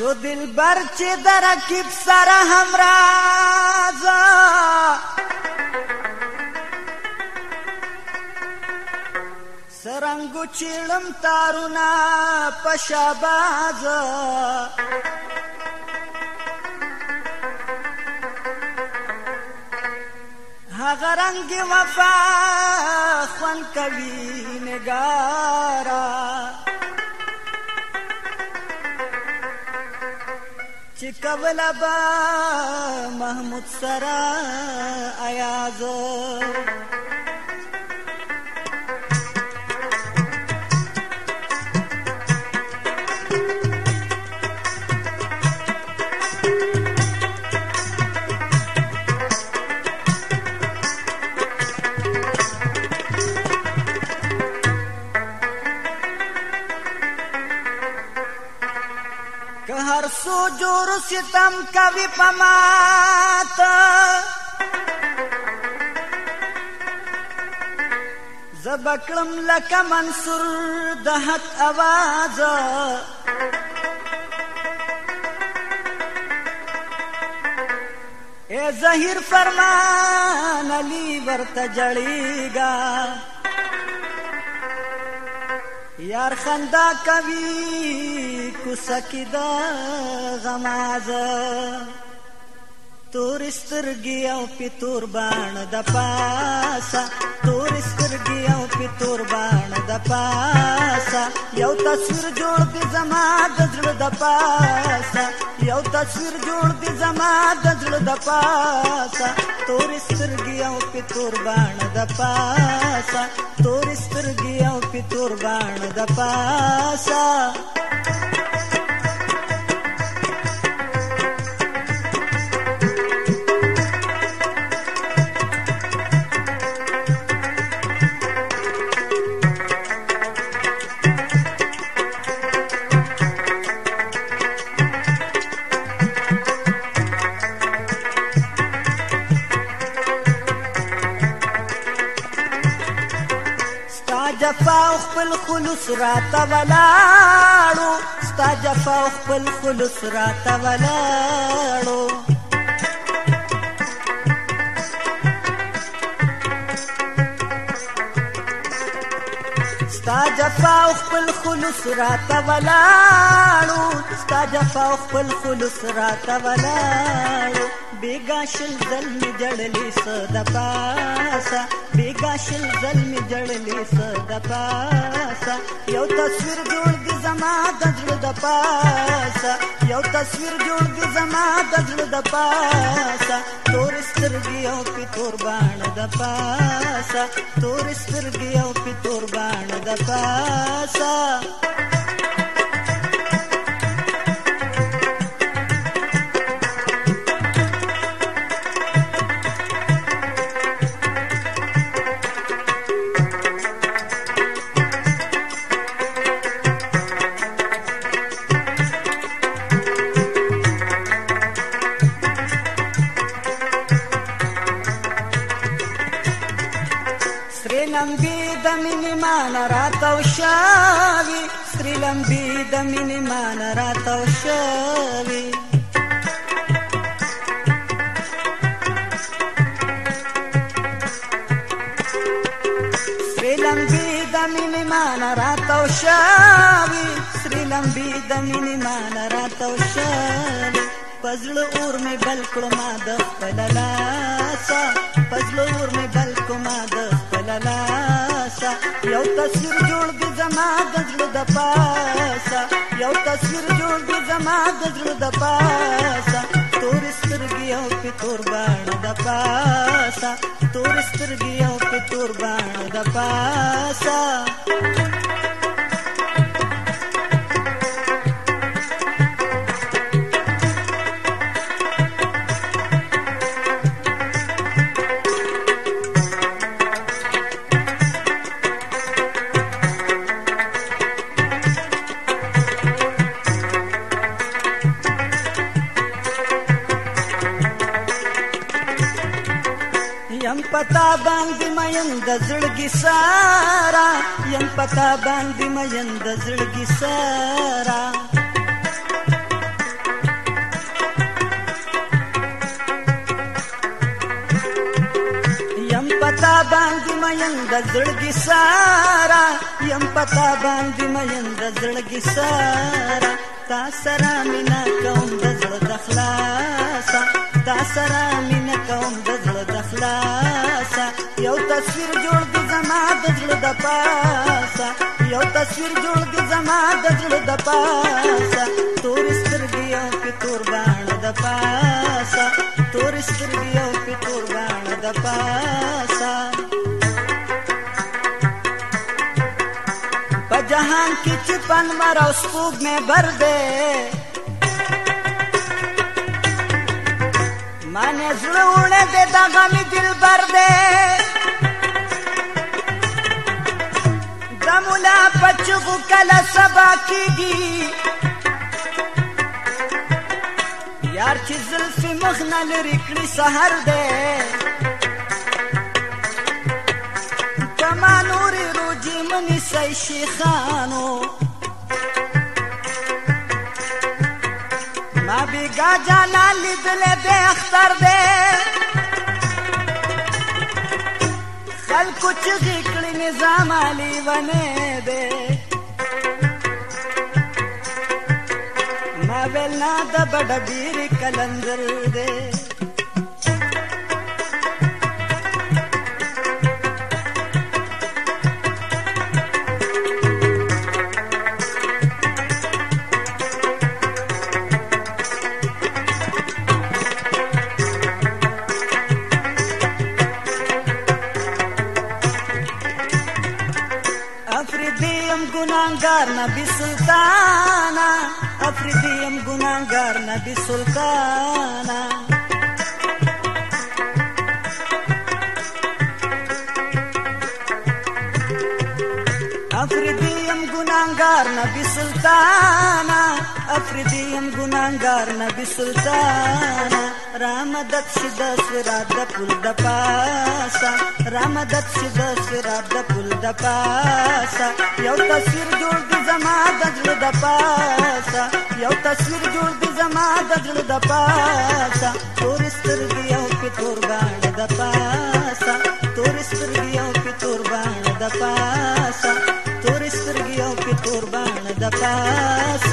شو دلبر چې درکب سره همرازا سرنګو چېړم تارونه په شابازا هغه رنگ وفا خوان کوي نگارا چې کولا با محمود سره ایاز که هر سو جور ستم کوي پمات زبکړم لکه منصور د حق आवाज اے ظاهر فرمان علی ورته جړیگا یار خندا کوي کوڅه کې دا غمازه تور سترګي او پتور باڼ د پاسا تور سترګي او پتور باڼ د پاسا یو تصویر جوړ دې زما د زړه د پاسا یو تصویر جوړ دې زما د زړه د پاسا تور سترګي او پتور باڼ د پاسا تور سترګي او پتور باڼ د پاسا خپل خلوص را تولاړو ستا جفا خپل خلوص را تولاړو ستا جفا خپل خلوص را تولاړو ستا جفا خپل خلوص را تولاړو بیگا شل زلمی جړلې صدا پاسا بیگا شل زلمی جړلې صدا پاسا یو تصویر جوړ دې زما د زړه د پاسا یو تصویر جوړ دې زما د زړه د پاسا تور سترګي او په تور باڼه د پاسا تور سترګي او په تور باڼه د پاسا Damini Manaratav Shavi Sri Lambi Damini Manaratav Shavi Sri Lambi Damini Manaratav Shavi Sri Lambi Damini Manaratav پزړه اور مې بل کړو ما د خپل لاسا پزړه اور مې بل کړو ما د خپل لاسا یو تصویر جوړ دې زما د زړه د پاسا یو تصویر جوړ دې زما د زړه د پاسا تور سترګې او په تور باندې د پاسا تور سترګې او په تور باندې د پاسا پتا باندې مېن د زړګي سارا یم پتا باندې مېن د زړګي سارا یم پتا باندې مېن د زړګي سارا یم پتا باندې مېن د زړګي سارا تا سره مینا کوم د زړه د خلاصا تا سره مینا کوم د زړه د خلاصا د پاسه یو تصویر جوړ د زما د زړه د پاسه تور سترګې او په تور باندې د پاسه تور سترګې او په تور باندې د پاسه په جهان کې چې پن مر او سپوږ مې بر دې مانه زړه وړه دې دا غمي دلبر دې غمونه پچغو کله سبا کیږي یار چې زلفې مخ نه لرې کړي سحر دی کما نورې روجي منې سی شیخانو ما بېګا جانا لیدلې بې اختر دی خلکو چغې ನಿಜಾಮ ಅಲಿವನೇದೆ ನಾವೆಲ್ಲಾದ ಬೀರಿ ಕಲಂದರ್ದೆ gunangar Nabi Sultana Afridiyam gunangar Nabi Sultana Afridiyam gunangar Nabi Sultana افریدیم گنانگار نبی سلطانا رامدت سیدا سراب د پل د پاسا رامدت سیدا سراب د پل د پاسا یو تصویر جوړ دی زما د دل د پاسا یو تصویر جوړ دی زما د دل د پاسا تور سترګي او په تور باندې د پاسا تور سترګي او په تور باندې د پاسا تور سترګي او په تور باندې د پاسا